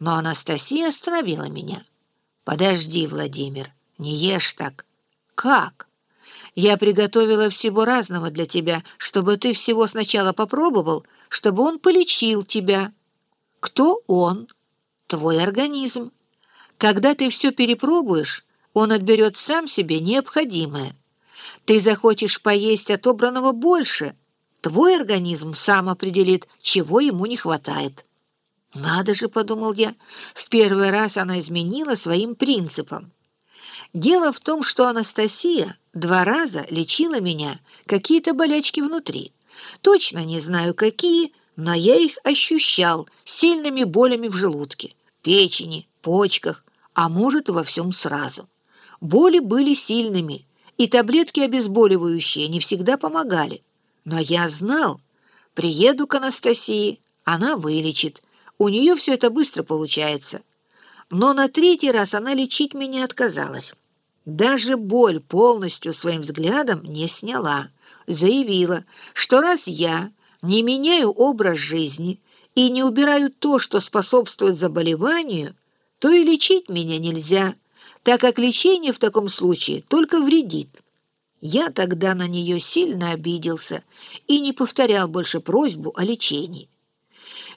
Но Анастасия остановила меня. «Подожди, Владимир, не ешь так». «Как?» «Я приготовила всего разного для тебя, чтобы ты всего сначала попробовал, чтобы он полечил тебя». «Кто он?» «Твой организм. Когда ты все перепробуешь, он отберет сам себе необходимое. Ты захочешь поесть отобранного больше. Твой организм сам определит, чего ему не хватает». «Надо же», — подумал я, — в первый раз она изменила своим принципам. Дело в том, что Анастасия два раза лечила меня какие-то болячки внутри. Точно не знаю, какие, но я их ощущал сильными болями в желудке, печени, почках, а может, во всем сразу. Боли были сильными, и таблетки обезболивающие не всегда помогали. Но я знал, приеду к Анастасии, она вылечит, у нее все это быстро получается. Но на третий раз она лечить меня отказалась. Даже боль полностью своим взглядом не сняла. Заявила, что раз я не меняю образ жизни и не убираю то, что способствует заболеванию, то и лечить меня нельзя, так как лечение в таком случае только вредит. Я тогда на нее сильно обиделся и не повторял больше просьбу о лечении.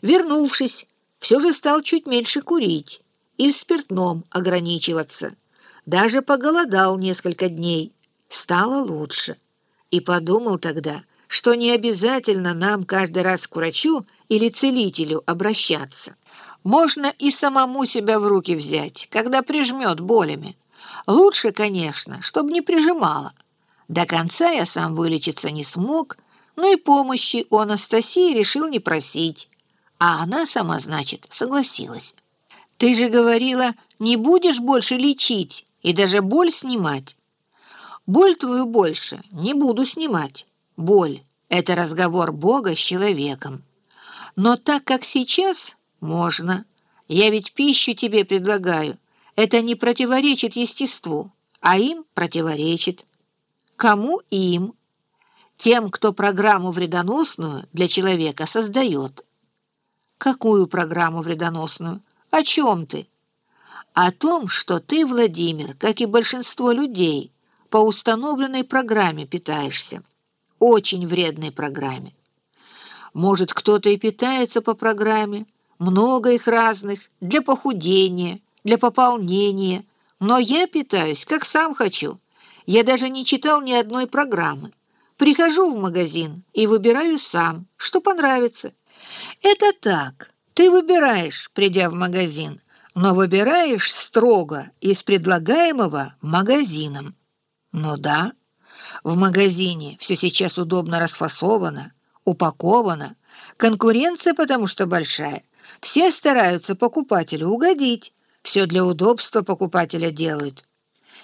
Вернувшись, все же стал чуть меньше курить и в спиртном ограничиваться. Даже поголодал несколько дней. Стало лучше. И подумал тогда, что не обязательно нам каждый раз к врачу или целителю обращаться. Можно и самому себя в руки взять, когда прижмет болями. Лучше, конечно, чтобы не прижимало. До конца я сам вылечиться не смог, но и помощи у Анастасии решил не просить. А она сама, значит, согласилась. Ты же говорила, не будешь больше лечить и даже боль снимать. Боль твою больше не буду снимать. Боль — это разговор Бога с человеком. Но так как сейчас можно. Я ведь пищу тебе предлагаю. Это не противоречит естеству, а им противоречит. Кому им? Тем, кто программу вредоносную для человека создает. «Какую программу вредоносную? О чем ты?» «О том, что ты, Владимир, как и большинство людей, по установленной программе питаешься. Очень вредной программе. Может, кто-то и питается по программе, много их разных, для похудения, для пополнения, но я питаюсь, как сам хочу. Я даже не читал ни одной программы. Прихожу в магазин и выбираю сам, что понравится». Это так. Ты выбираешь, придя в магазин, но выбираешь строго из предлагаемого магазином. Ну да, в магазине все сейчас удобно расфасовано, упаковано. Конкуренция потому что большая. Все стараются покупателю угодить. Все для удобства покупателя делают.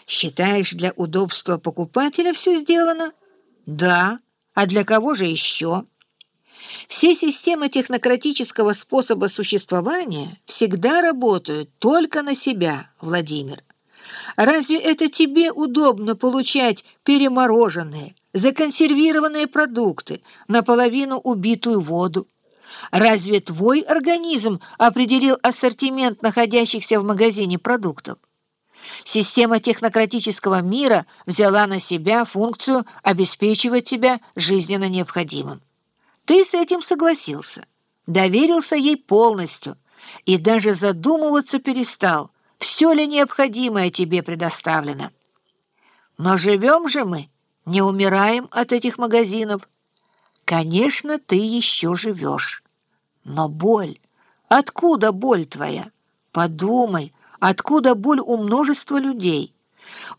Считаешь, для удобства покупателя все сделано? Да. А для кого же еще? Все системы технократического способа существования всегда работают только на себя, Владимир. Разве это тебе удобно получать перемороженные, законсервированные продукты, наполовину убитую воду? Разве твой организм определил ассортимент находящихся в магазине продуктов? Система технократического мира взяла на себя функцию обеспечивать тебя жизненно необходимым. Ты с этим согласился, доверился ей полностью и даже задумываться перестал, все ли необходимое тебе предоставлено. Но живем же мы, не умираем от этих магазинов. Конечно, ты еще живешь. Но боль, откуда боль твоя? Подумай, откуда боль у множества людей?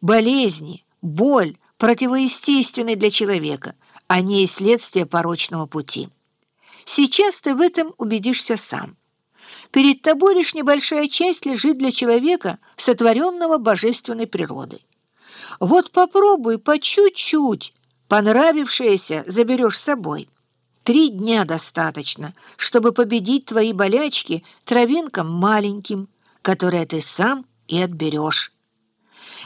Болезни, боль противоестественны для человека — а не и следствие порочного пути. Сейчас ты в этом убедишься сам. Перед тобой лишь небольшая часть лежит для человека, сотворенного божественной природой. Вот попробуй по чуть-чуть, понравившееся заберешь с собой. Три дня достаточно, чтобы победить твои болячки травинкам маленьким, которые ты сам и отберешь.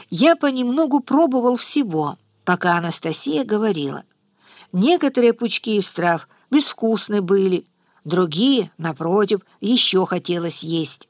Я понемногу пробовал всего, пока Анастасия говорила — Некоторые пучки из трав безвкусны были, другие, напротив, еще хотелось есть.